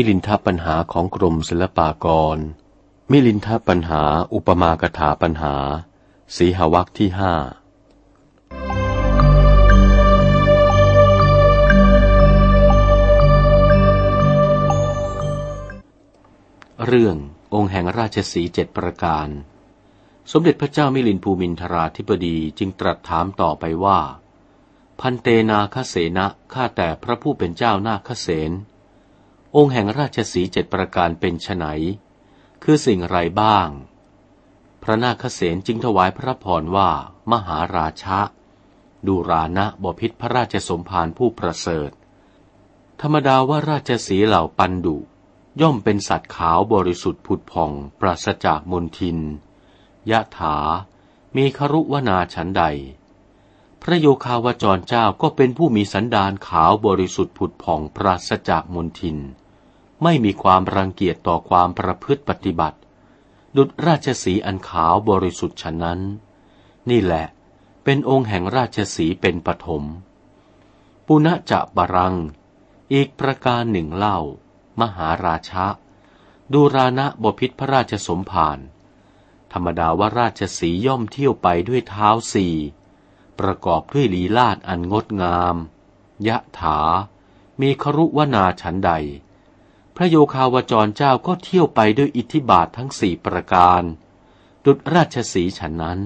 มิลินทปัญหาของกรมศิลปากร มิลินทปัญหาอุปมากถาปัญหา สีหวักที่ห้าเรื่ององค์แห่งราชสีเจ็ดประการ สมเด็จพระเจ้ามิลินภูมินทราธิบดีจึงตรัสถามต่อไปว่า พันเตนาคเสนะข้าแต่พระผู้เป็นเจ้านาคเสน องค์แห่งราชสีเจ็ดประการเป็นไฉนคือสิ่งไรบ้าง พระนาคเสนจึงถวายพระพรว่า มหาราชะ ดูรานะบพิษพระราชสมภารผู้ประเสริฐ ธรรมดาว่าราชสีเหล่าปันดุ ย่อมเป็นสัตว์ขาวบริสุทธิ์ผุดผ่อง ปราศจากมนทิน ยะถา มีครุวนาฉันใด พระโยคาวจรเจ้าก็เป็นผู้มีสันดานขาวบริสุทธิ์ผุดผ่องปราศจากมนทิน ไม่มีความรังเกียจต่อความประพฤติปฏิบัติ ดุจราชสีอันขาวบริสุทธิ์ฉะนั้น นี่แหละ เป็นองค์แห่งราชสีเป็นปฐมปุณจะบารัง อีกประการหนึ่งเล่า มหาราชะ ดูรานะบพิษพระราชสมภารธรรมดาว่าราชสีย่อมเที่ยวไปด้วยเท้าสี่ ประกอบด้วยลีลาดอันงดงาม ยะถา มีครุวนาฉันใด พระโยคาวจรเจ้าก็เที่ยวไปด้วยอิทธิบาททั้งสี่ประการ ดุจราชสีฉันนั้น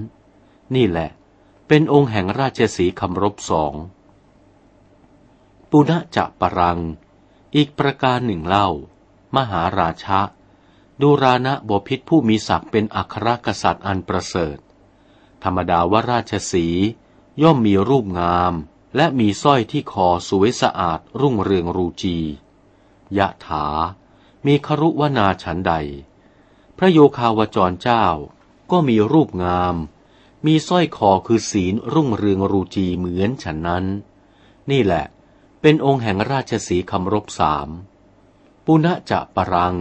นี่แหละ เป็นองค์แห่งราชสีคำรบสองปุณจะปรัง อีกประการหนึ่งเล่า มหาราชะดูรานะบพิษผู้มีศักดิ์เป็นอัครกษัตริย์อันประเสริฐ ธรรมดาว่าราชสี ย่อมมีรูปงาม และมีสร้อยที่คอสวยสะอาดรุ่งเรืองรูจี ยะถา มีครุวนาฉันใด พระโยคาวจรเจ้า ก็มีรูปงาม มีสร้อยคอคือศีลรุ่งเรืองรูจีเหมือนฉันนั้น นี่แหละ เป็นองค์แห่งราชสีคำรบสามปุณะจะปรัง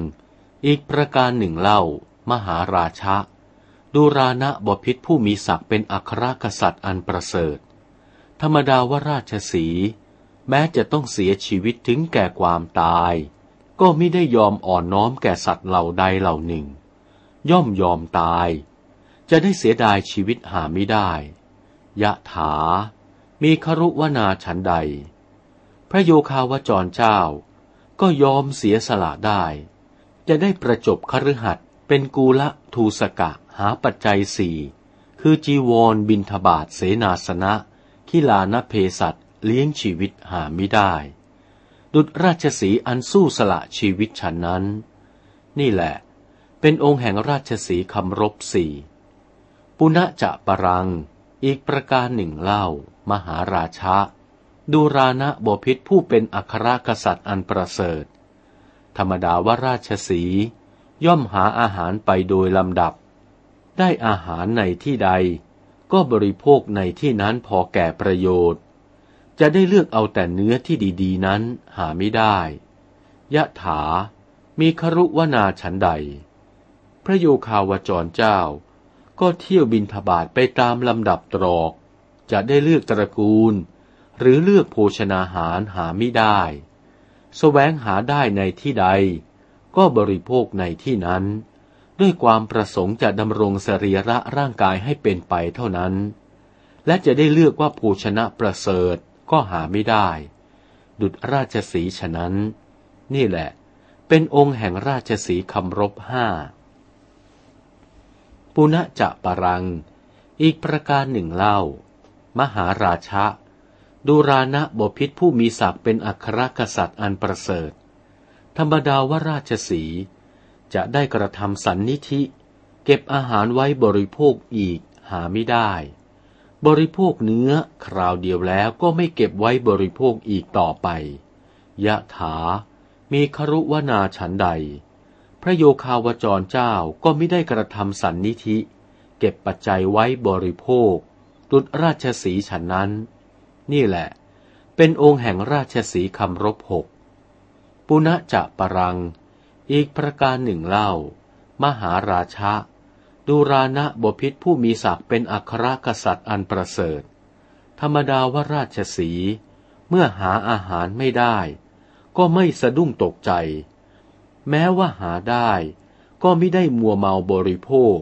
อีกประการหนึ่งเล่ามหาราชะ ดูรานะบพิษผู้มีศักดิ์เป็นอัครกษัตริย์อันประเสริฐ ธรรมดาว่าราชสี แม้จะต้องเสียชีวิตถึงแก่ความตาย ก็ไม่ได้ยอมอ่อนน้อมแก่สัตว์เหล่าใดเหล่าหนึ่ง ย่อมยอมตาย จะได้เสียดายชีวิตหาไม่ได้ ยะถา มีครุวนาฉันใด พระโยคาวจรเจ้า ก็ยอมเสียสละได้ จะได้ประจบคฤหัสเป็นกูละทูสกะ หาปัจจัยสี่คือจีวรบินทบาทเสนาสนะขิลานเพสัตเลี้ยงชีวิตหาไม่ได้ ดุจราชสีอันสู้สละชีวิตฉันนั้น นี่แหละ เป็นองค์แห่งราชสีคำรบสี่ปุณะจะปรัง อีกประการหนึ่งเล่า มหาราชะดูรานะบพิษผู้เป็นอัครกษัตริย์อันประเสริฐ ธรรมดาว่าราชสีย่อมหาอาหารไปโดยลำดับ ได้อาหารในที่ใด ก็บริโภคในที่นั้นพอแก่ประโยชน์ จะได้เลือกเอาแต่เนื้อที่ดีๆ นั้นหาไม่ได้ ยะถา มีครุวนาฉันใด พระโยคาวจรเจ้า ก็เที่ยวบินทบาทไปตามลำดับตรอก จะได้เลือกตระกูล หรือเลือกโภชนาหารหาไม่ได้สแสวงหาได้ในที่ใด ก็บริโภคในที่นั้น ด้วยความประสงค์จะดำรงสรีระร่างกายให้เป็นไปเท่านั้น และจะได้เลือกว่าโภชนะประเสริฐก็หาไม่ได้ ดุจราชสีฉะนั้น นี่แหละ เป็นองค์แห่งราชสีคำรบห้าปุณจะปรัง อีกประการหนึ่งเล่า มหาราชะดูรานะบพิษผู้มีศักดิ์เป็นอัครกษัตริย์อันประเสริฐ ธรรมดาว่าราชสี จะได้กระทำสันนิธิ เก็บอาหารไว้บริโภคอีกหาไม่ได้ บริโภคเนื้อคราวเดียวแล้วก็ไม่เก็บไว้บริโภคอีกต่อไป ยะถา มีครุวนาฉันใด พระโยคาวจรเจ้าก็ไม่ได้กระทำสันนิธิ เก็บปัจจัยไว้บริโภคตุดราชสีฉันนั้น นี่แหละ เป็นองค์แห่งราชสีคำรบหกปุณะจะปรัง อีกประการหนึ่งเล่า มหาราชะดูรานะบพิษผู้มีศักดิ์เป็นอัครกษัตริย์อันประเสริฐ ธรรมดาว่าราชสี เมื่อหาอาหารไม่ได้ ก็ไม่สะดุ้งตกใจ แม้ว่าหาได้ ก็ไม่ได้มัวเมาบริโภค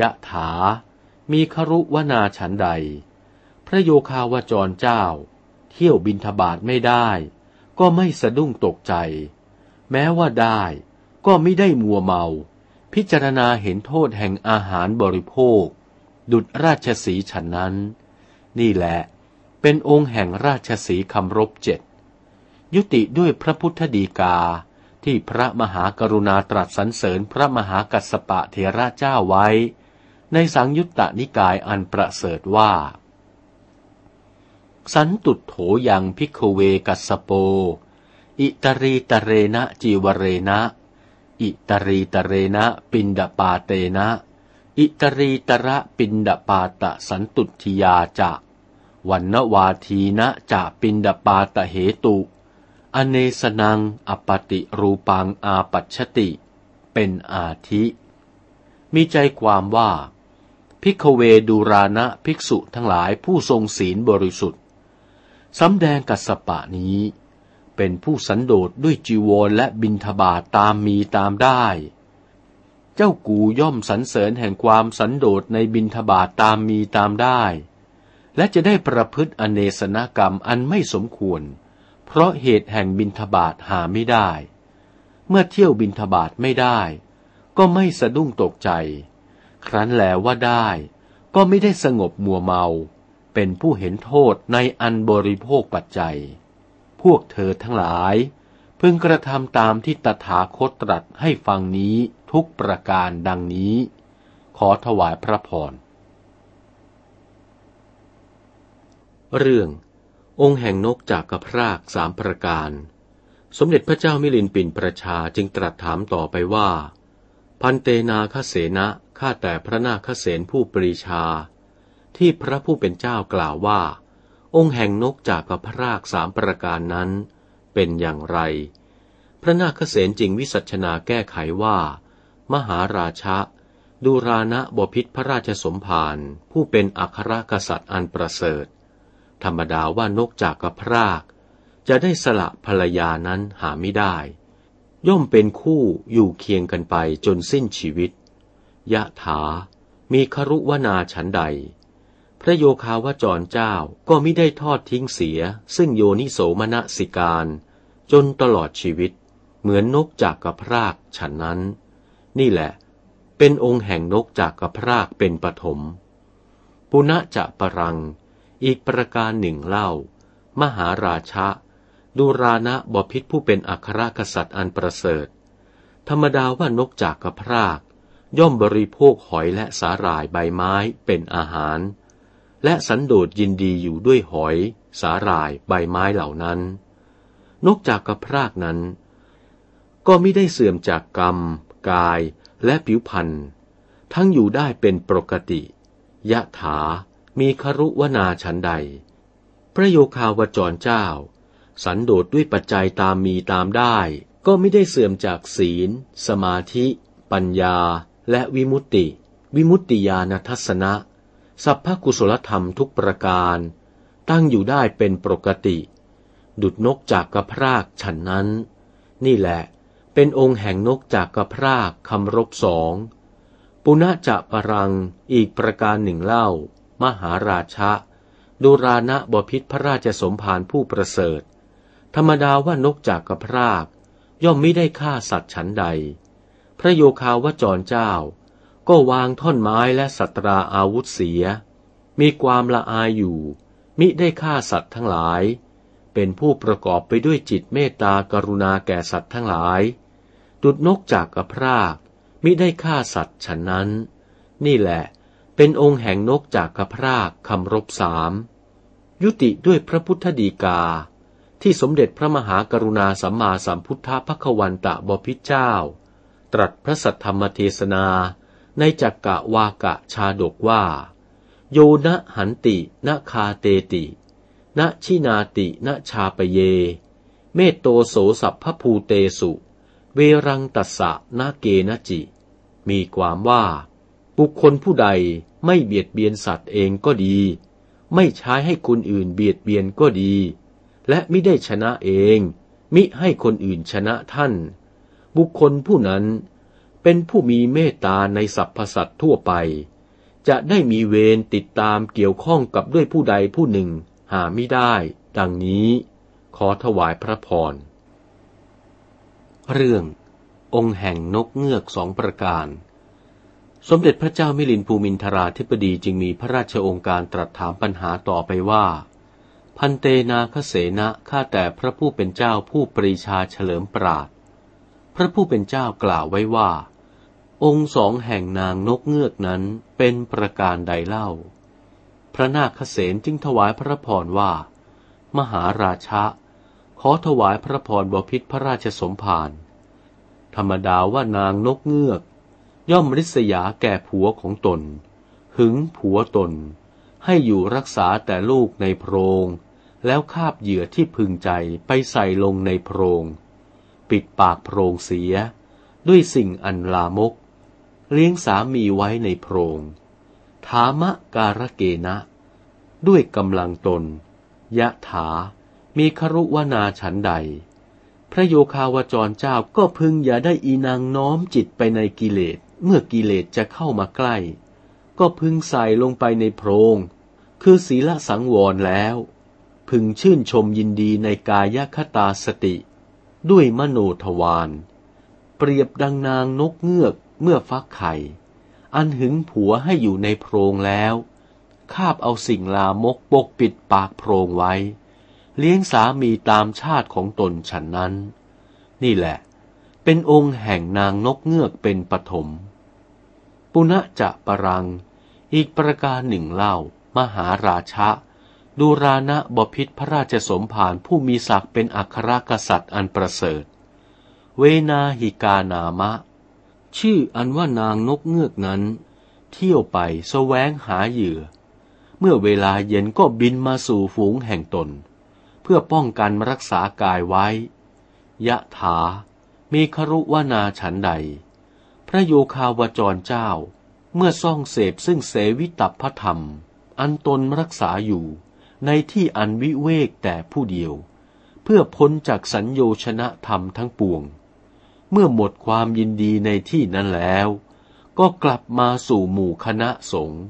ยะถา มีครุวนาฉันใด พระโยคาวจรเจ้า เที่ยวบินทบาทไม่ได้ ก็ไม่สะดุ้งตกใจ แม้ว่าได้ ก็ไม่ได้มัวเมา พิจารณาเห็นโทษแห่งอาหารบริโภค ดุจราชสีฉันนั้น นี่แหละเป็นองค์แห่งราชสีคำรบเจ็ดยุติด้วยพระพุทธดีกาที่พระมหากรุณาตรัสสรรเสริญพระมหากัสสปะเทระเจ้าไว้ ในสังยุตตนิกายอันประเสริฐว่า สันตุโถยังพิกเวกัสโป อิตรีตเรนะจีวเรนะ อิตรีตเรนะปินดปาเตนะ อิตรีตระปินดปาตะสันตุทิยาจะวันนวาทีนะจะปินดปาตะเหตุ อเนสนังอปติรูปังอาปัชติ เป็นอาทิ มีใจความว่าพิกเวดูรานะภิกษุทั้งหลายผู้ทรงศีลบริสุทธิ์สำแดงกัสปะนี้ เป็นผู้สันโดษด้วยจีวรและบินทบาทตามมีตามได้ เจ้ากูย่อมสรรเสริญแห่งความสันโดษในบินทบาทตามมีตามได้ และจะได้ประพฤติอเนสนกรรมอันไม่สมควร เพราะเหตุแห่งบินทบาทหาไม่ได้ เมื่อเที่ยวบินทบาทไม่ได้ ก็ไม่สะดุ้งตกใจ ครั้นแล้วว่าได้ ก็ไม่ได้สงบมัวเมา เป็นผู้เห็นโทษในอันบริโภคปัจจัย พวกเธอทั้งหลาย พึงกระทำตามที่ตถาคตตรัสให้ฟังนี้ทุกประการดังนี้ ขอถวายพระพร เรื่ององค์แห่งนกจากกระพรากสามประการ สมเด็จพระเจ้ามิลินปินประชาจึงตรัสถามต่อไปว่า พันเตนาคเสนะข้าแต่พระนาคเสนผู้ปรีชา ที่พระผู้เป็นเจ้ากล่าวว่า องค์แห่งนกจากกระพรากสามประการนั้นเป็นอย่างไร พระนาคเสนจึงวิสัชนาแก้ไขว่า มหาราชะดูรานะบพิษพระราชสมภารผู้เป็นอัครกษัตริย์อันประเสริฐ ธรรมดาว่านกจากกระพราก จะได้สละภรรยานั้นหาไม่ได้ ย่อมเป็นคู่อยู่เคียงกันไปจนสิ้นชีวิต ยะถา มีครุวนาฉันใด พระโยคาวจรเจ้าก็ไม่ได้ทอดทิ้งเสีย ซึ่งโยนิโสมนสิการ จนตลอดชีวิต เหมือนนกจากกระพรากฉันนั้น นี่แหละ เป็นองค์แห่งนกจากกระพรากเป็นปฐมปุณะจะปรัง อีกประการหนึ่งเล่า มหาราชะดูรานะบพิษผู้เป็นอัครกษัตริย์อันประเสริฐ ธรรมดาว่านกจากกระพราก ย่อมบริโภคหอยและสาหร่ายใบไม้เป็นอาหาร และสันโดษยินดีอยู่ด้วยหอย สาหร่ายใบไม้เหล่านั้นนกจากกระพรากนั้น ก็ไม่ได้เสื่อมจากกรรม กายและผิวพรรณทั้งอยู่ได้เป็นปกติ ยะถา มีครุวนาฉันใด พระโยคาวจรเจ้า สันโดษด้วยปัจจัยตามมีตามได้ ก็ไม่ได้เสื่อมจากศีล สมาธิ ปัญญา และวิมุตติ วิมุตติญาณทัศนะ สัพพกุศลธรรมทุกประการ ตั้งอยู่ได้เป็นปกติ ดุดนกจากกระพรากฉันนั้น นี่แหละ เป็นองค์แห่งนกจากกระพรากคำรบสอง ปุณะจะปรังอีกประการหนึ่งเล่า มหาราชะดูรานะบพิษพระราชสมภารผู้ประเสริฐ ธรรมดาว่านกจากกระพราก ย่อมไม่ได้ฆ่าสัตว์ฉันใด พระโยคาวจรเจ้า ก็วางท่อนไม้และสัตราอาวุธเสีย มีความละอายอยู่ มิได้ฆ่าสัตว์ทั้งหลาย เป็นผู้ประกอบไปด้วยจิตเมตตากรุณาแก่สัตว์ทั้งหลาย ดุดนกจากกระพราก มิได้ฆ่าสัตว์ฉันนั้น นี่แหละ เป็นองค์แห่งนกจากกระพรากคำรบสาม ยุติด้วยพระพุทธดีกา ที่สมเด็จพระมหากรุณาสัมมาสัมพุทธพระควันตะบพิจเจ้า ตรัสพระสัทธรรมเทศนา ในจักกะวากะชาดกว่า โยนะหันตินะคาเตตินะชินาตินะชาปเย เมตโตโสสัพพภูเตสุ เวรังตัสสะนาเกนจิ มีความว่า บุคคลผู้ใดไม่เบียดเบียนสัตว์เองก็ดี ไม่ใช้ให้คนอื่นเบียดเบียนก็ดี และไม่ได้ชนะเอง มิให้คนอื่นชนะท่านบบุคคลผู้นั้น เป็นผู้มีเมตตาในสรรพสัตว์ทั่วไป จะได้มีเวรติดตามเกี่ยวข้องกับด้วยผู้ใดผู้หนึ่งหาไม่ได้ ดังนี้ ขอถวายพระพร เรื่อง องค์แห่งนกเงือกสองประการ สมเด็จพระเจ้ามิลินภูมินทราธิปดีจึงมีพระราชองค์การตรัสถามปัญหาต่อไปว่า พันเตนาคเสนะข้าแต่พระผู้เป็นเจ้าผู้ปรีชาเฉลิมปราดพระผู้เป็นเจ้ากล่าวไว้ว่า องค์สองแห่งนางนกเงือกนั้นเป็นประการใดเล่า พระนาคเษนจึงถวายพระพรว่า มหาราชะ ขอถวายพระพรบพิษพระราชสมภารธรรมดาว่านางนกเงือก ย่อมริษยาแก่ผัวของตน หึงผัวตน ให้อยู่รักษาแต่ลูกในโพรง แล้วคาบเหยื่อที่พึงใจไปใส่ลงในโพรง ปิดปากโพรงเสีย ด้วยสิ่งอันลามก เลี้ยงสามีไว้ในโพรงถามะการะเกนะ ด้วยกำลังตน ยะถา มีครุวนาฉันใด พระโยคาวจรเจ้าก็พึงอย่าได้อีนางน้อมจิตไปในกิเลส เมื่อกิเลสจะเข้ามาใกล้ ก็พึงใส่ลงไปในโพรง คือศีลสังวรแล้ว พึงชื่นชมยินดีในกายคตาสติ ด้วยมโนทวาร เปรียบดังนางนกเงือก เมื่อฟักไข่ อันหึงผัวให้อยู่ในโพรงแล้ว คาบเอาสิ่งลามกปกปิดปากโพรงไว้ เลี้ยงสามีตามชาติของตนฉันนั้น นี่แหละ เป็นองค์แห่งนางนกเงือกเป็นปฐม ปุณะจะปรัง อีกประการหนึ่งเล่า มหาราชะดูรานะบพิษพระราชสมภารผู้มีศักดิ์เป็นอัครกษัตริย์อันประเสริฐ เวนาหิกานามะ ชื่ออันว่านางนกเงือกนั้น เที่ยวไปแสวงหาเหยื่อ เมื่อเวลาเย็นก็บินมาสู่ฝูงแห่งตน เพื่อป้องกันรักษากายไว้ ยะถามีครุวนาฉันใด พระโยคาวจรเจ้า เมื่อซ่องเสพซึ่งเสวิตับพระธรรม อันตนรักษาอยู่ในที่อันวิเวกแต่ผู้เดียว เพื่อพ้นจากสัญโยชนะธรรมทั้งปวง เมื่อหมดความยินดีในที่นั้นแล้ว ก็กลับมาสู่หมู่คณะสงฆ์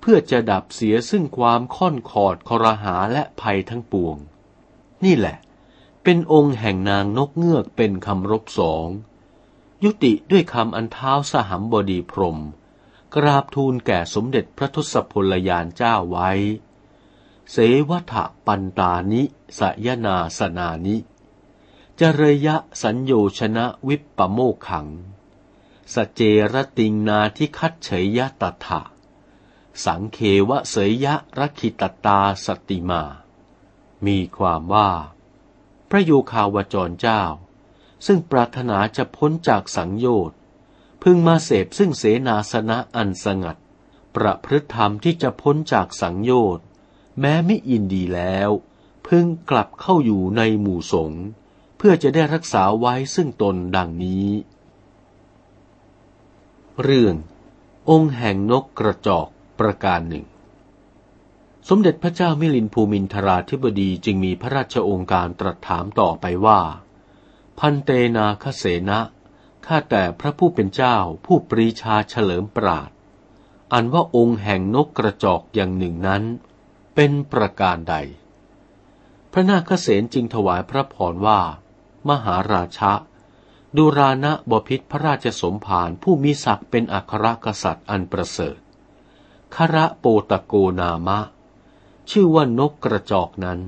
เพื่อจะดับเสียซึ่งความค่อนขอดคอรหาและภัยทั้งปวง นี่แหละ เป็นองค์แห่งนางนกเงือกเป็นคำรบสอง ยุติด้วยคำอันเท้าสหัมบดีพรม กราบทูลแก่สมเด็จพระทศพลยานเจ้าไว้ เสวัฏปันตานิสยนาสนานิ จเรยะสัญโยชนะวิปปโมขัง สเจรติงนาทิคัตเฉยยะตถะ สังเควะเสยยะรักิตตาสติมา มีความว่า พระโยคาวจรเจ้า ซึ่งปรารถนาจะพ้นจากสังโยชน์พึงมาเสพซึ่งเสนาสนะอันสงัด ประพฤติธรรมที่จะพ้นจากสังโยชน์แม้ไม่ยินดีแล้ว พึงกลับเข้าอยู่ในหมู่สงฆ์ เพื่อจะได้รักษาไว้ซึ่งตนดังนี้ เรื่ององค์แห่งนกกระจอกประการหนึ่ง สมเด็จพระเจ้ามิลินภูมินทราธิบดีจึงมีพระราชองค์การตรัสถามต่อไปว่า พันเตนาคเสนะข้าแต่พระผู้เป็นเจ้าผู้ปรีชาเฉลิมปราดอันว่าองค์แห่งนกกระจอกอย่างหนึ่งนั้น เป็นประการใด พระนาคเษนจึงถวายพระพรว่า มหาราชะดูรานะบพิษพระราชสมภารผู้มีศักดิ์เป็นอัครกษัตริย์อันประเสริฐคระโปตโกนามะ ชื่อว่านกกระจอกนั้น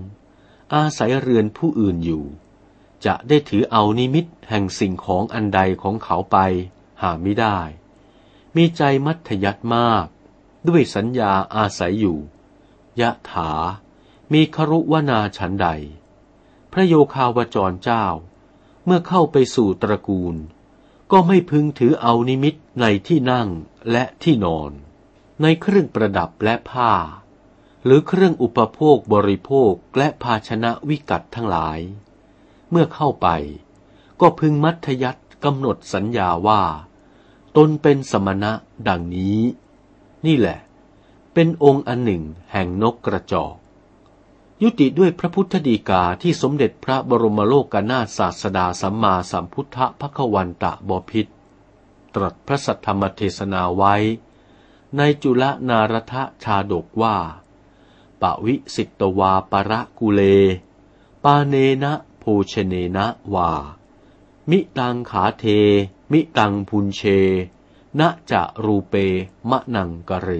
อาศัยเรือนผู้อื่นอยู่ จะได้ถือเอานิมิตแห่งสิ่งของอันใดของเขาไป หาไม่ได้ มีใจมัธยัตมาก ด้วยสัญญาอาศัยอยู่ ยะถา มีครุวนาฉันใด ระโยคาวจรเจ้า เมื่อเข้าไปสู่ตระกูล ก็ไม่พึงถือเอานิมิตในที่นั่งและที่นอน ในเครื่องประดับและผ้า หรือเครื่องอุปโภคบริโภคและภาชนะวิกัดทั้งหลาย เมื่อเข้าไป ก็พึงมัธยัตกำหนดสัญญาว่า ตนเป็นสมณะดังนี้ นี่แหละ เป็นองค์อันหนึ่งแห่งนกกระจอก ยุติด้วยพระพุทธดีกาที่สมเด็จพระบรมโลกกนาถศาสดาสัมมาสัมพุทธพระควันตะบพิษตรัสพระสัทธรรมเทศนาไว้ ในจุลนารทะชาดกว่าปวิสิตวาประกุเล ปาเนนะโภชเนนะวา มิตังขาเท มิตังพุนเชณจะรูเปมะนังกะเร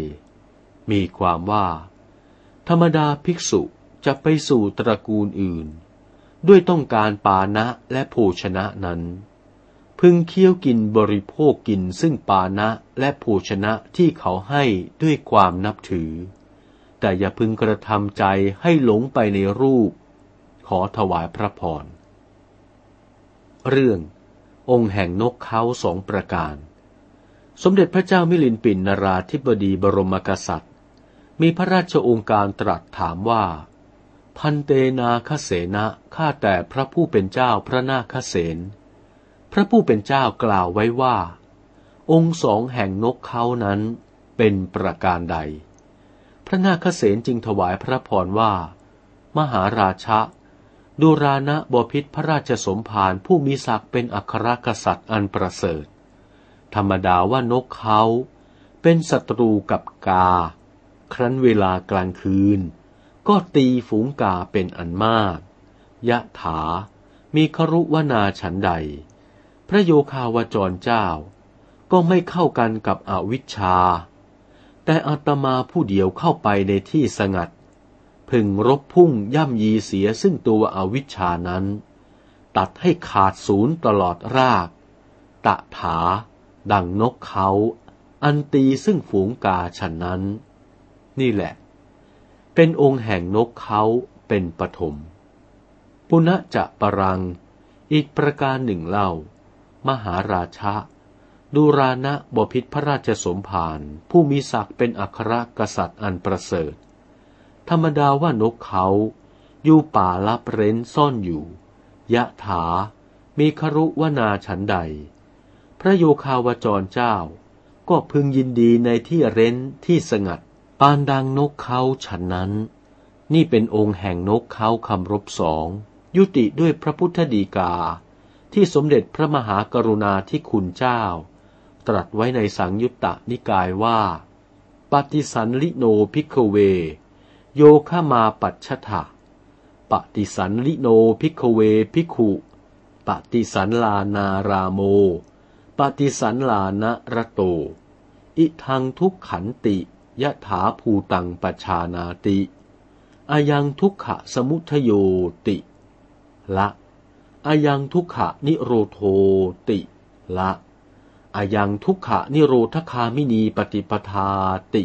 มีความว่า ธรรมดาภิกษุ จะไปสู่ตระกูลอื่น ด้วยต้องการปานะและโภชนะนั้น พึงเคี้ยวกินบริโภคกินซึ่งปานะและโภชนะที่เขาให้ด้วยความนับถือ แต่อย่าพึงกระทำใจให้หลงไปในรูป ขอถวายพระพร เรื่อง องค์แห่งนกเขาสองประการ สมเด็จพระเจ้ามิลินปินนราธิบดีบรมกษัตริย์มีพระราชองค์การตรัสถามว่า พันเตนาคเสนะข้าแต่พระผู้เป็นเจ้าพระนาคเสนพระผู้เป็นเจ้ากล่าวไว้ว่า องค์สองแห่งนกเขานั้นเป็นประการใด พระนาคเสนจึงถวายพระพรว่า มหาราชะดูรานะบพิษพระราชสมภารผู้มีศักดิ์เป็นอัครกษัตริย์อันประเสริฐ ธรรมดาว่านกเขาเป็นศัตรูกับกา ครั้นเวลากลางคืน ก็ตีฝูงกาเป็นอันมาก ยะถา มีครุวนาฉันใด พระโยคาวจรเจ้า ก็ไม่เข้ากันกับอวิชชา แต่อาตมาผู้เดียวเข้าไปในที่สงัด พึงรบพุ่งย่ำยีเสียซึ่งตัวอวิชชานั้น ตัดให้ขาดศูนย์ตลอดราก ตะถา ดังนกเขา อันตีซึ่งฝูงกาฉันนั้น นี่แหละ เป็นองค์แห่งนกเขาเป็นปฐม ปุณจะปรัง อีกประการหนึ่งเล่า มหาราชะดูรานะบพิษพระราชสมภารผู้มีศักดิ์เป็นอัครกษัตริย์อันประเสริฐ ธรรมดาว่านกเขาอยู่ป่าลับเร้นซ่อนอยู่ ยถา มีครุวนาฉันใด พระโยคาวจรเจ้า ก็พึงยินดีในที่เร้นที่สงัด ปานดังนกเขาฉันนั้น นี่เป็นองค์แห่งนกเขาคำรบสอง ยุติด้วยพระพุทธดีกา ที่สมเด็จพระมหากรุณาธิคุณเจ้า ตรัสไว้ในสังยุตตนิกายว่า ปฏิสัลลีโน ภิกขเว โยคะมาปัชชะถะ ปฏิสัลลีโน ภิกขะเว ภิกขุปฏิสัลลานาราโม ปฏิสัลลานะระโต อิทังทุกขันติ ยะถาภูตังปชานาติอะยังทุกขะสมุทะโยติ ละอะยังทุกขะนิโรโธติ ละอะยังทุกขะนิโรธะคามินีปฏิปทาติ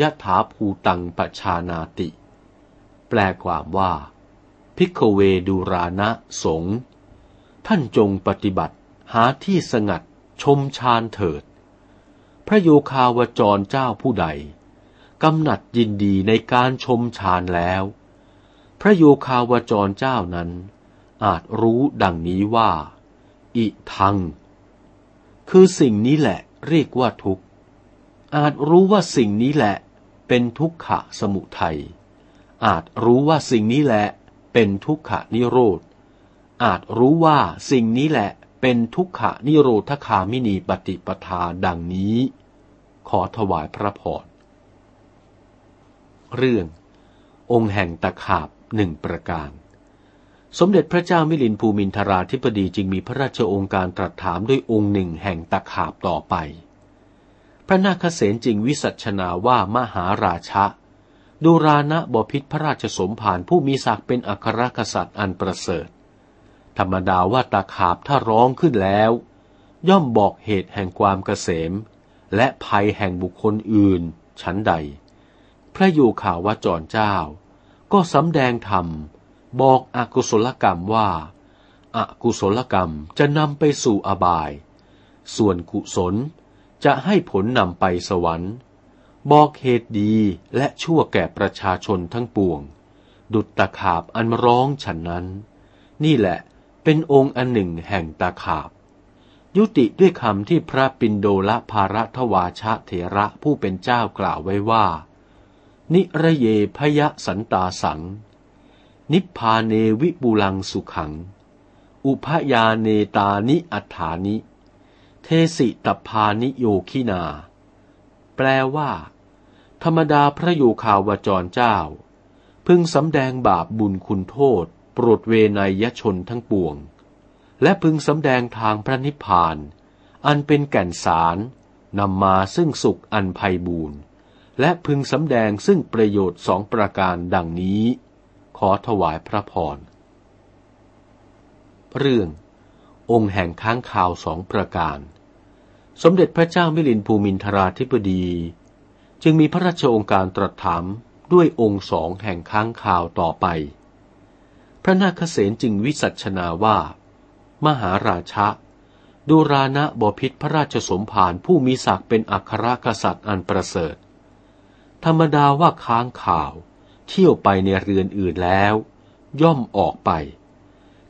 ยะถาภูตังปชานาติ แปลความว่า พิกเวดูรานะสง ท่านจงปฏิบัติหาที่สงัดชมชานเถิด พระโยคาวจรเจ้าผู้ใด กำหนัดยินดีในการชมฌานแล้ว พระโยคาวจรเจ้านั้น อาจรู้ดังนี้ว่า อิทัง คือสิ่งนี้แหละเรียกว่าทุกข์ อาจรู้ว่าสิ่งนี้แหละเป็นทุกขะสมุทัย อาจรู้ว่าสิ่งนี้แหละเป็นทุกขะนิโรธ อาจรู้ว่าสิ่งนี้แหละเป็นทุกขะนิโรธคามินีปฏิปทาดังนี้ ขอถวายพระพร เรื่อง องค์แห่งตะขาบหนึ่งประการ สมเด็จพระเจ้ามิลินภูมินทราธิปดีจึงมีพระราชองค์การตรัสถามด้วยองค์หนึ่งแห่งตะขาบต่อไป พระนาคเษนจึงวิสัชนาว่ามหาราชะดูรานะบพิษพระราชสมภารผู้มีศักดิ์เป็นอัครกษัตริย์อันประเสริฐ ธรรมดาว่าตะขาบถ้าร้องขึ้นแล้ว ย่อมบอกเหตุแห่งความเกษม และภัยแห่งบุคคลอื่น ชั้นใด พระโยคาวจรเจ้า ก็สำแดงธรรม บอกอกุศลกรรมว่าอากุศลกรรมจะนำไปสู่อบาย ส่วนกุศลจะให้ผลนำไปสวรรค์ บอกเหตุดีและชั่วแก่ประชาชนทั้งปวง ดุจตะขาบอันร้องฉันนั้น นี่แหละเป็นองค์อันหนึ่งแห่งตะขาบ ยุติด้วยคำที่พระปินโดละภารัทวาชะเถระผู้เป็นเจ้ากล่าวไว้ว่า นิระเยพยสันตาสัง นิพพาเนวิบุลังสุขัง อุพยาเนตานิอัฏฐานิ เทสิตพานิโยคินา แปลว่า ธรรมดาพระโยคาวจรเจ้า พึงสำแดงบาปบุญคุณโทษ โปรดเวนยชนทั้งปวง และพึงสำแดงทางพระนิพพาน อันเป็นแก่นสารนำมาซึ่งสุขอันไพบูรณ์ และพึงสำแดงซึ่งประโยชน์สองประการดังนี้ ขอถวายพระพร เรื่ององค์แห่งค้างคาวสองประการ สมเด็จพระเจ้ามิลินภูมินทราธิบดี จึงมีพระราชองค์การตรัสถามด้วยองค์สองแห่งค้างคาวต่อไป พระนาคเษนจึงวิสัชนาว่า มหาราชะดูรานะบพิษพระราชสมภารผู้มีศักดิ์เป็นอัครกษัตริย์อันประเสริฐ ธรรมดาว่าค้างข่าว เที่ยวไปในเรือนอื่นแล้ว ย่อมออกไป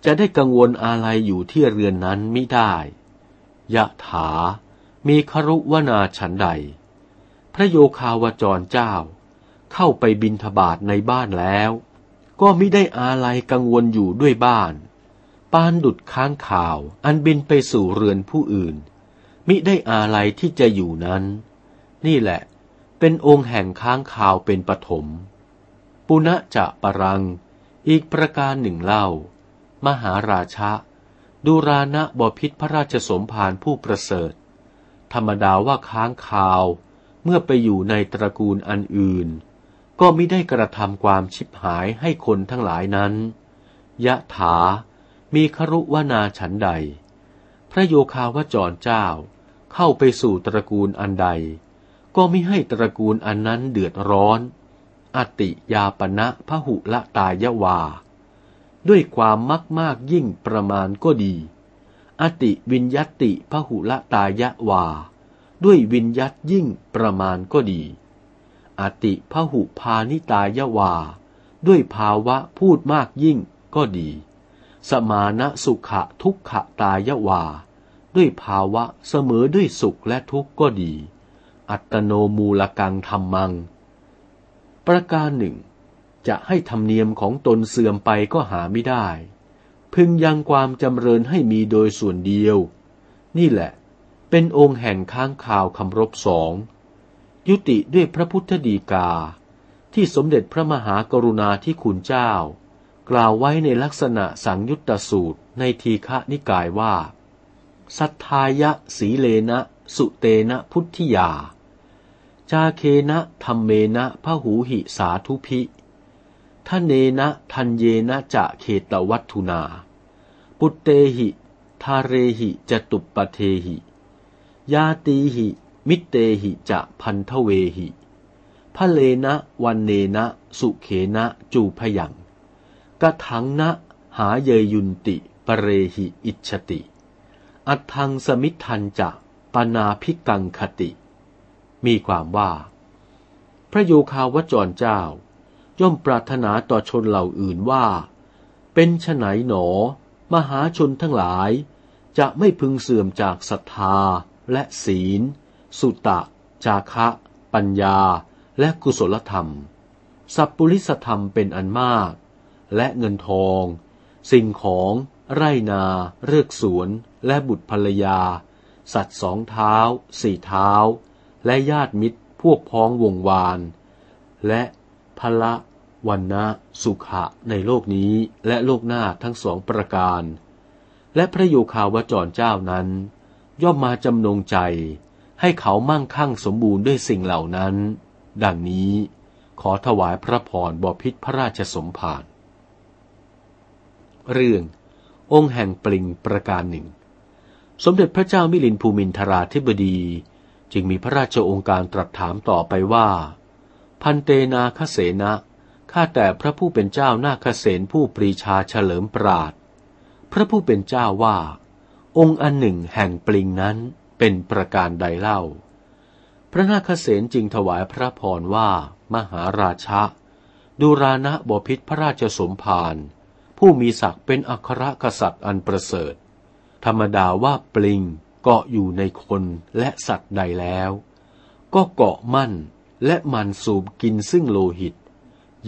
จะได้กังวลอะไรอยู่ที่เรือนนั้นไม่ได้ยะถา มีครุวนาฉันใด พระโยคาวจรเจ้า เข้าไปบินทบาทในบ้านแล้ว ก็ไม่ได้อะไรกังวลอยู่ด้วยบ้าน ปานดุดค้างข่าวอันบินไปสู่เรือนผู้อื่นมิได้อะไรที่จะอยู่นั้น นี่แหละ เป็นองค์แห่งค้างข่าวเป็นปฐม ปุณะจะปรัง อีกประการหนึ่งเล่า มหาราชะดูรานะบพิษพระราชสมภารผู้ประเสริฐ ธรรมดาว่าค้างข่าว เมื่อไปอยู่ในตระกูลอันอื่น ก็ไม่ได้กระทำความชิบหายให้คนทั้งหลายนั้น ยะถา มีครุวนาฉันใด พระโยคาวจรเจ้าเข้าไปสู่ตระกูลอันใด ก็ไม่ให้ตระกูลอันนั้นเดือดร้อน อติยาปณะพหุละตายะวา ด้วยความมักมากยิ่งประมาณก็ดี อติวิญยติพหุละตายะวา ด้วยวิญยัตยิ่งประมาณก็ดี อติพหุพานิตายะวา ด้วยภาวะพูดมากยิ่งก็ดี สมานะสุขะทุกขะตายะวา ด้วยภาวะเสมอด้วยสุขและทุกข์ก็ดี อัตโนมูลกังธรรมัง ประการหนึ่ง จะให้ธรรมเนียมของตนเสื่อมไปก็หาไม่ได้ พึงยังความจำเริญให้มีโดยส่วนเดียว นี่แหละ เป็นองค์แห่งค้างข่าวคำรบสอง ยุติด้วยพระพุทธดีกา ที่สมเด็จพระมหากรุณาธิคุณเจ้า กล่าวไว้ในลักษณะสังยุตตสูตรในทีฆะนิกายว่า สัทธายะสีเลนะสุเตนะพุทธิยา จาเคนะธรรมเมนะพะหูหิสาธุพิทะเนนะทันเยนะจะเขตวัตถุนา ปุตเตหิทาเรหิจตุปปเทหิ ยาตีหิ มิเตหิจะพันทเวหิพะเลนะวันเนนะ สุเขนะจูพยังกะถังนะหาเยยุนติปเรหิอิชติ อัทังสมิทันจะปนาพิกังคติ มีความว่า พระโยคาวจรเจ้า ย่อมปรารถนาต่อชนเหล่าอื่นว่า เป็นฉไหนหนอ มหาชนทั้งหลาย จะไม่พึงเสื่อมจากศรัทธาและศีล สุตะ จาคะ ปัญญา และกุศลธรรม สัพปุริสธรรมเป็นอันมาก และเงินทอง สิ่งของไรนา เรือกสวน และบุตรภรรยา สัตว์สองเท้า สี่เท้า และญาติมิตรพวกพ้องวงวาน และพละวันนะสุขะในโลกนี้และโลกหน้าทั้งสองประการ และพระโยคาวจรเจ้านั้น ย่อมมาจำนงใจ ให้เขามั่งคั่งสมบูรณ์ด้วยสิ่งเหล่านั้น ดังนี้ขอถวายพระพรบพิษพระราชสมภารเรื่อง องค์แห่งปลิงประการหนึ่ง สมเด็จพระเจ้ามิลินภูมินทราธิบดี จึงมีพระราชองค์การตรัสถามต่อไปว่า พันเตนาคเสนะข้าแต่พระผู้เป็นเจ้านาคเสนผู้ปรีชาเฉลิมปราดพระผู้เป็นเจ้าว่า องค์อันหนึ่งแห่งปลิงนั้นเป็นประการใดเล่า พระนาคเสนจึงถวายพระพรว่า มหาราชะดูรานะบพิษพระราชสมภารผู้มีศักดิ์เป็นอัครกษัตริย์อันประเสริฐ ธรรมดาว่าปลิง เกาะอยู่ในคนและสัตว์ใดแล้ว ก็เกาะมั่นและมันสูบกินซึ่งโลหิต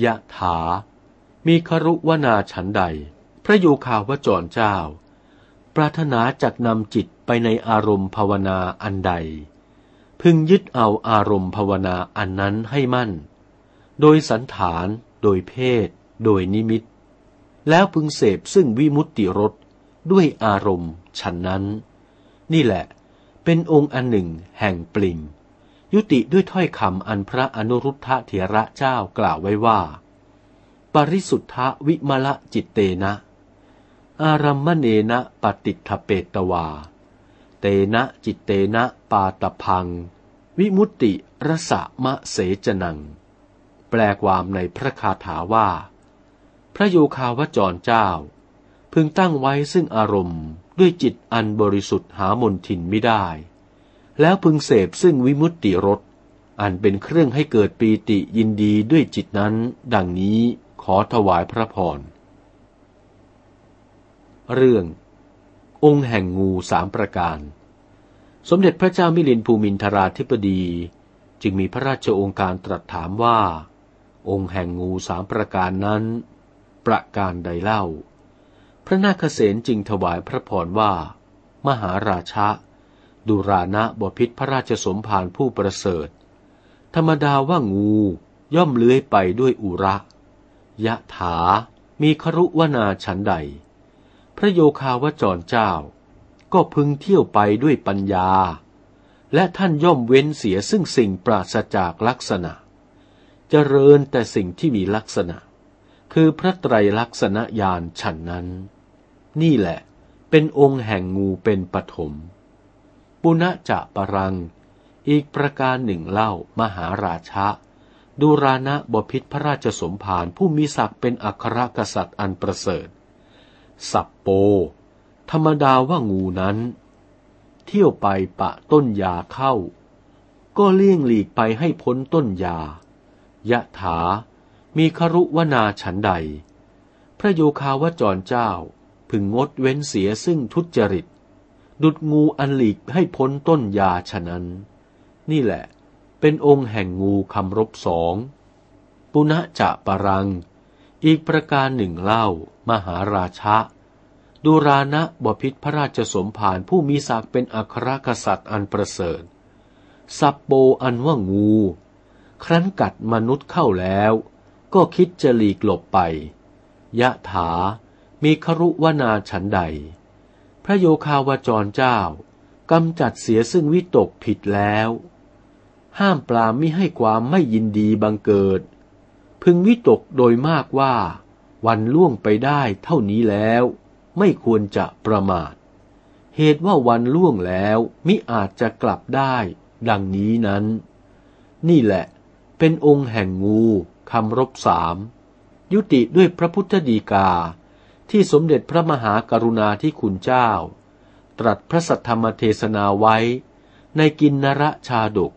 ยะถา มีครุวนาฉันใด พระโยคาวจรเจ้า ปรารถนาจักนำจิตไปในอารมณ์ภาวนาอันใด พึงยึดเอาอารมณ์ภาวนาอันนั้นให้มั่น โดยสันฐาน โดยเพศ โดยนิมิต แล้วพึงเสพซึ่งวิมุตติรสด้วยอารมณ์ฉันนั้น นี่แหละ เป็นองค์อันหนึ่งแห่งปลิง ยุติด้วยถ้อยคำอันพระอนุรุทธะเถระเจ้ากล่าวไว้ว่า ปริสุทธวิมละจิตเตนะ อารัมมเนนะปฏิทเปตวา เตนะจิตเตนะปาตพัง วิมุตติรสะมะเสจนัง แปลความในพระคาถาว่า พระโยคาวจรเจ้า พึงตั้งไว้ซึ่งอารมณ์ ด้วยจิตอันบริสุทธิ์หามนทินไม่ได้ แล้วพึงเสพซึ่งวิมุตติรสอันเป็นเครื่องให้เกิดปีติยินดีด้วยจิตนั้น ดังนี้ขอถวายพระพร เรื่อง องค์แห่งงูสามประการ สมเด็จพระเจ้ามิลินภูมินทราธิปดี จึงมีพระราชองค์การตรัสถามว่า องค์แห่งงูสามประการนั้น ประการใดเล่า พระนาคเษนจึงถวายพระพรว่า มหาราชะดุรานะบพิษพระราชสมภารผู้ประเสริฐ ธรรมดาว่างูย่อมเลื้อยไปด้วยอุระ ยะถา มีครุวนาฉันใด พระโยคาวจรเจ้า ก็พึงเที่ยวไปด้วยปัญญา และท่านย่อมเว้นเสียซึ่งสิ่งปราศจากลักษณะเจริญแต่สิ่งที่มีลักษณะ คือพระไตรลักษณญาณฉันนั้น นี่แหละเป็นองค์แห่งงูเป็นปฐมปุณจะปรัง อีกประการหนึ่งเล่ามหาราชะดูรานะบพิษพระราชสมภารผู้มีศักดิ์เป็นอัครกษัตริย์อันประเสริฐ สับโป ธรรมดาว่างูนั้น เที่ยวไปปะต้นยาเข้า ก็เลี่ยงหลีกไปให้พ้นต้นยายะถา มีครุวนาฉันใด พระโยคาวจรเจ้าพึงงดเว้นเสียซึ่งทุจริต ดุดงูอันหลีกให้พ้นต้นยาฉะนั้น นี่แหละ เป็นองค์แห่งงูคำรบสอง ปุณะจะปรัง อีกประการหนึ่งเล่ามหาราชะดูรานะบพิษพระราชสมภารผู้มีศักดิ์เป็นอัครกษัตริย์อันประเสริฐสับโปอันว่างู ครั้นกัดมนุษย์เข้าแล้ว ก็คิดจะหลีกหลบไป ยะถา มีครุวนาฉันใด พระโยคาวจรเจ้ากำจัดเสียซึ่งวิตกผิดแล้ว ห้ามปลามมิให้ความไม่ยินดีบังเกิด พึงวิตกโดยมากว่า วันล่วงไปได้เท่านี้แล้ว ไม่ควรจะประมาท เหตุว่าวันล่วงแล้วมิอาจจะกลับได้ ดังนี้นั้น นี่แหละ เป็นองค์แห่งงู คำรบสามยุติด้วยพระพุทธดีกา ที่สมเด็จพระมหากรุณาธิคุณเจ้า ตรัสพระสัทธรรมเทศนาไว้ ในกินนระชาดก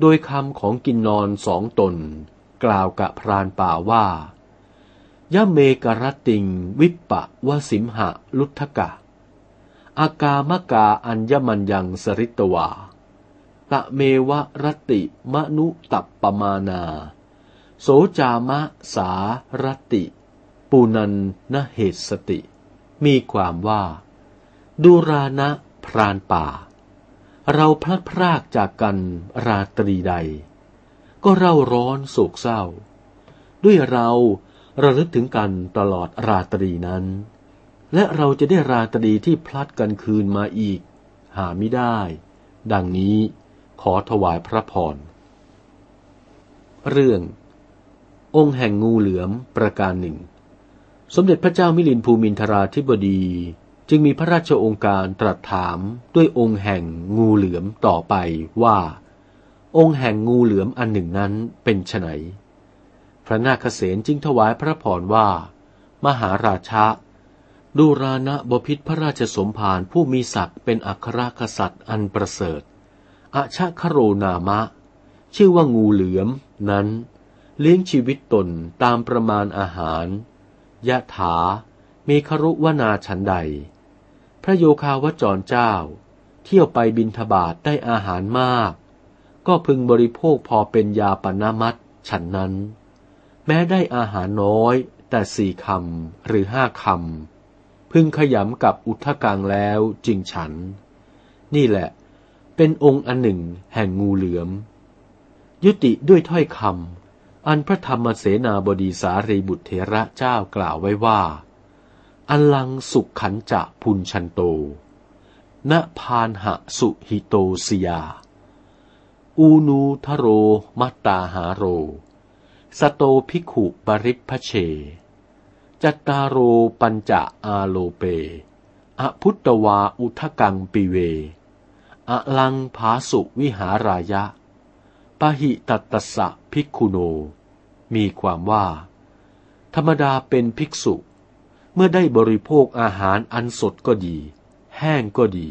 โดยคำของกินนอนสองตน กล่าวกับพรานป่าว่ายะเมกรติงวิปปะวสิมหะลุทธกะ อากามกาอัญญมัญยังสริตวาตะเมวะรติมนุตัปปมานา โสจามะสารติปูนันนเหตสติ มีความว่า ดูรานะพรานป่า เราพลัดพรากจากกันราตรีใด ก็เร่าร้อนโศกเศร้า ด้วยเราระลึกถึงกันตลอดราตรีนั้น และเราจะได้ราตรีที่พลัดกันคืนมาอีก หาไม่ได้ ดังนี้ขอถวายพระพร เรื่อง องค์แห่งงูเหลือมประการหนึ่ง สมเด็จพระเจ้ามิลินภูมินทราธิบดี จึงมีพระราชองค์การตรัสถามด้วยองค์แห่งงูเหลือมต่อไปว่า องค์แห่งงูเหลือมอันหนึ่งนั้นเป็นไนพระนาคเษนจึงถวายพระพรว่า มหาราชะดูรานะบพิษพระราชสมภารผู้มีศักดิ์เป็นอัครกษัตริย์อันประเสริฐอาชะคโรนามะ ชื่อว่างูเหลือมนั้น เลี้ยงชีวิตตนตามประมาณอาหาร ยะถา มีครุวนาฉันใด พระโยคาวจรเจ้า เที่ยวไปบินทบาทได้อาหารมาก ก็พึงบริโภคพอเป็นยาปนามัตฉันนั้น แม้ได้อาหารน้อยแต่สี่คำหรือห้าคำ พึงขยำกับอุทธกังแล้วจึงฉัน นี่แหละ เป็นองค์อันหนึ่งแห่งงูเหลือม ยุติด้วยถ้อยคำ อันพระธรรมเสนาบดีสารีบุตรเถระเจ้ากล่าวไว้ว่า อัลังสุขขันจะพุนชันโต ณพานหะสุหิโตสยา อูนูทโรมัตตาหาโร สโตภิกขุปริพเช จัตตาโรปัญจะอาโลเป อพุตตวาอุทกังปิเว อลังภาสุวิหารายะ ปหิตัตสะภิกขุโน มีความว่า ธรรมดาเป็นภิกษุ เมื่อได้บริโภคอาหารอันสดก็ดี แห้งก็ดี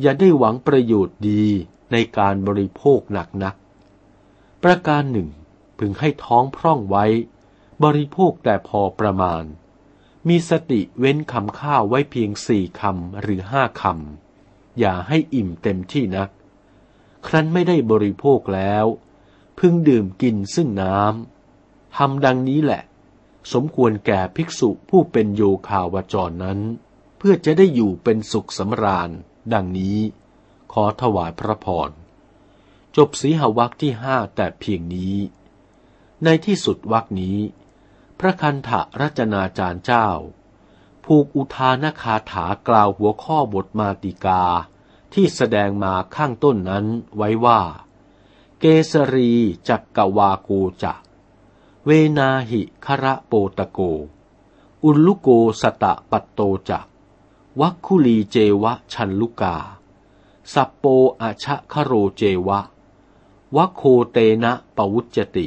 อย่าได้หวังประโยชน์ดีในการบริโภคหนักนัก ประการหนึ่ง พึงให้ท้องพร่องไว้ บริโภคแต่พอประมาณ มีสติเว้นคำข้าวไว้เพียงสี่คำหรือห้าคำ อย่าให้อิ่มเต็มที่นัก ครั้นไม่ได้บริโภคแล้ว พึงดื่มกินซึ่งน้ำทำดังนี้แหละ สมควรแก่ภิกษุผู้เป็นโยคาวจรนั้น เพื่อจะได้อยู่เป็นสุขสำราญ ดังนี้ ขอถวายพระพร จบสีหวักที่ห้าแต่เพียงนี้ ในที่สุดวักนี้ พระคันธรัจนาจารย์เจ้า ผูกอุทานคาถากล่าวหัวข้อบทมาติกา ที่แสดงมาข้างต้นนั้นไว้ว่า เกสรีจักกวาโกจะเวนาหิคระโปตโก อุลุโกสตะปัตโตจะวัคคุลีเจวะชันลุกา สัปโปอาชะคโรเจวะ วัคโคเตนะปวุจติ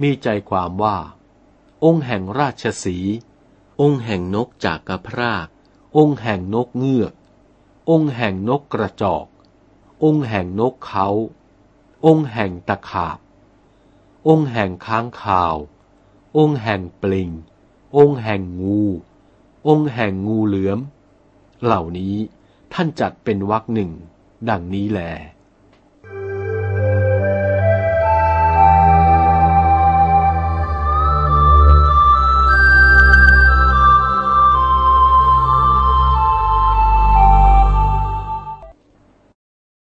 มีใจความว่า องค์แห่งราชสี องค์แห่งนกจากกระพราก องค์แห่งนกเงือก องค์แห่งนกกระจอก องค์แห่งนกเขา องค์แห่งตะขาบ องค์แห่งค้างคาว องค์แห่งปลิง องค์แห่งงู องค์แห่งงูเหลือม เหล่านี้ท่านจัดเป็นวรรคหนึ่ง ดังนี้แล